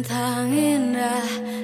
tentang indah.